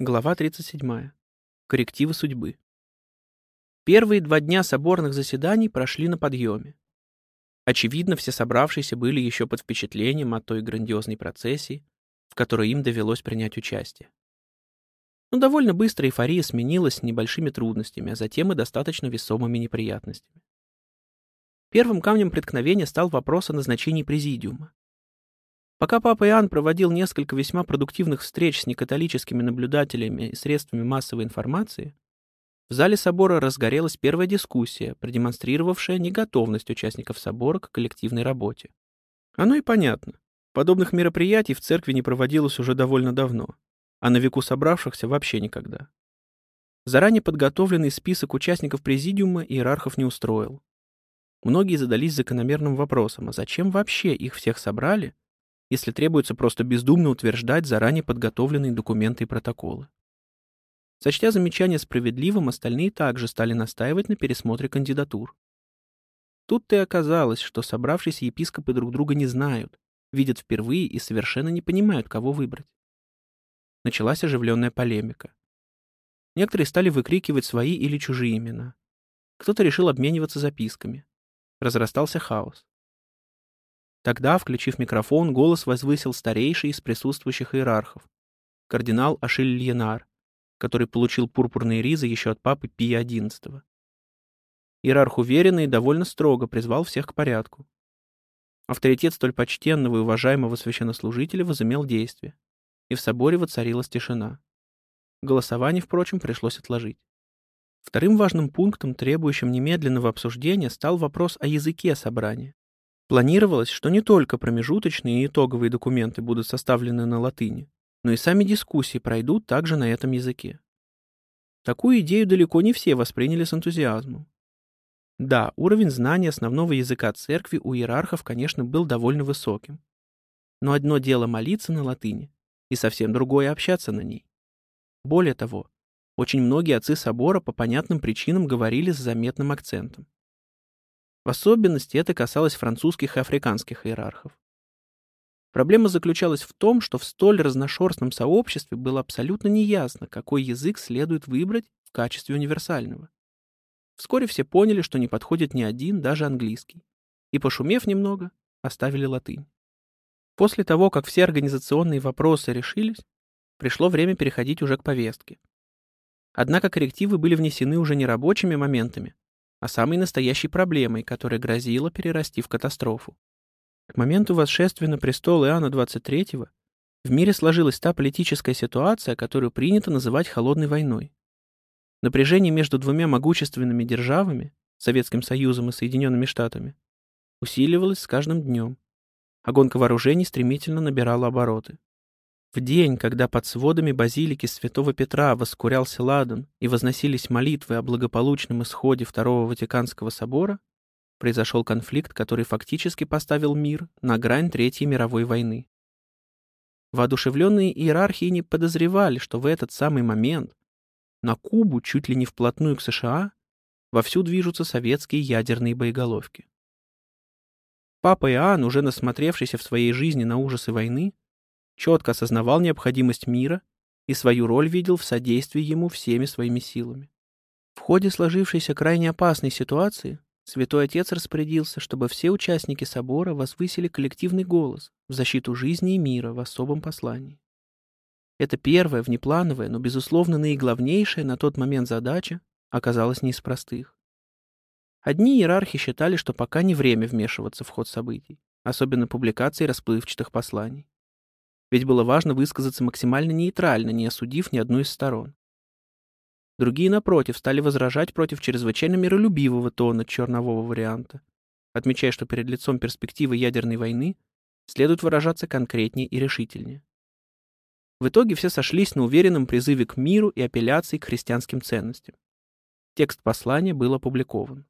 Глава 37. Коррективы судьбы. Первые два дня соборных заседаний прошли на подъеме. Очевидно, все собравшиеся были еще под впечатлением от той грандиозной процессии, в которой им довелось принять участие. Но довольно быстро эйфория сменилась небольшими трудностями, а затем и достаточно весомыми неприятностями. Первым камнем преткновения стал вопрос о назначении президиума. Пока папа Иоанн проводил несколько весьма продуктивных встреч с некатолическими наблюдателями и средствами массовой информации, в зале собора разгорелась первая дискуссия, продемонстрировавшая неготовность участников собора к коллективной работе. Оно и понятно. Подобных мероприятий в церкви не проводилось уже довольно давно, а на веку собравшихся вообще никогда. Заранее подготовленный список участников президиума иерархов не устроил. Многие задались закономерным вопросом, а зачем вообще их всех собрали если требуется просто бездумно утверждать заранее подготовленные документы и протоколы. Сочтя замечание справедливым, остальные также стали настаивать на пересмотре кандидатур. Тут-то и оказалось, что собравшиеся епископы друг друга не знают, видят впервые и совершенно не понимают, кого выбрать. Началась оживленная полемика. Некоторые стали выкрикивать свои или чужие имена. Кто-то решил обмениваться записками. Разрастался хаос. Тогда, включив микрофон, голос возвысил старейший из присутствующих иерархов, кардинал Ашиль Льенар, который получил пурпурные ризы еще от папы Пия XI. Иерарх уверенно и довольно строго призвал всех к порядку. Авторитет столь почтенного и уважаемого священнослужителя возымел действие, и в соборе воцарилась тишина. Голосование, впрочем, пришлось отложить. Вторым важным пунктом, требующим немедленного обсуждения, стал вопрос о языке собрания. Планировалось, что не только промежуточные и итоговые документы будут составлены на латыни, но и сами дискуссии пройдут также на этом языке. Такую идею далеко не все восприняли с энтузиазмом. Да, уровень знания основного языка церкви у иерархов, конечно, был довольно высоким. Но одно дело молиться на латыни, и совсем другое общаться на ней. Более того, очень многие отцы собора по понятным причинам говорили с заметным акцентом. В особенности это касалось французских и африканских иерархов. Проблема заключалась в том, что в столь разношерстном сообществе было абсолютно неясно, какой язык следует выбрать в качестве универсального. Вскоре все поняли, что не подходит ни один, даже английский. И, пошумев немного, оставили латынь. После того, как все организационные вопросы решились, пришло время переходить уже к повестке. Однако коррективы были внесены уже не рабочими моментами, а самой настоящей проблемой, которая грозила перерасти в катастрофу. К моменту восшествия на престол Иоанна XXIII в мире сложилась та политическая ситуация, которую принято называть холодной войной. Напряжение между двумя могущественными державами, Советским Союзом и Соединенными Штатами, усиливалось с каждым днем, а гонка вооружений стремительно набирала обороты. В день, когда под сводами базилики святого Петра воскурялся ладан и возносились молитвы о благополучном исходе Второго Ватиканского собора, произошел конфликт, который фактически поставил мир на грань Третьей мировой войны. Воодушевленные иерархии не подозревали, что в этот самый момент на Кубу, чуть ли не вплотную к США, вовсю движутся советские ядерные боеголовки. Папа Иоанн, уже насмотревшийся в своей жизни на ужасы войны, четко осознавал необходимость мира и свою роль видел в содействии ему всеми своими силами. В ходе сложившейся крайне опасной ситуации Святой Отец распорядился, чтобы все участники собора возвысили коллективный голос в защиту жизни и мира в особом послании. Это первая, внеплановая, но, безусловно, наиглавнейшая на тот момент задача оказалась не из простых. Одни иерархи считали, что пока не время вмешиваться в ход событий, особенно публикации расплывчатых посланий ведь было важно высказаться максимально нейтрально, не осудив ни одну из сторон. Другие, напротив, стали возражать против чрезвычайно миролюбивого тона чернового варианта, отмечая, что перед лицом перспективы ядерной войны следует выражаться конкретнее и решительнее. В итоге все сошлись на уверенном призыве к миру и апелляции к христианским ценностям. Текст послания был опубликован.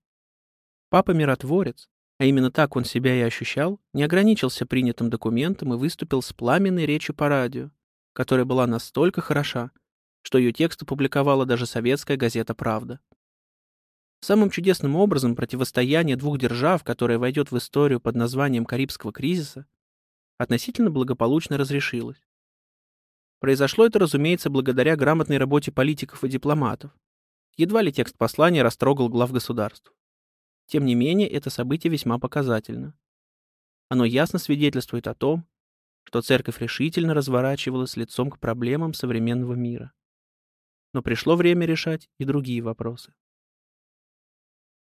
Папа-миротворец, а именно так он себя и ощущал, не ограничился принятым документом и выступил с пламенной речью по радио, которая была настолько хороша, что ее текст опубликовала даже советская газета «Правда». Самым чудесным образом противостояние двух держав, которое войдет в историю под названием Карибского кризиса, относительно благополучно разрешилось. Произошло это, разумеется, благодаря грамотной работе политиков и дипломатов. Едва ли текст послания растрогал глав государств. Тем не менее, это событие весьма показательно. Оно ясно свидетельствует о том, что церковь решительно разворачивалась лицом к проблемам современного мира. Но пришло время решать и другие вопросы.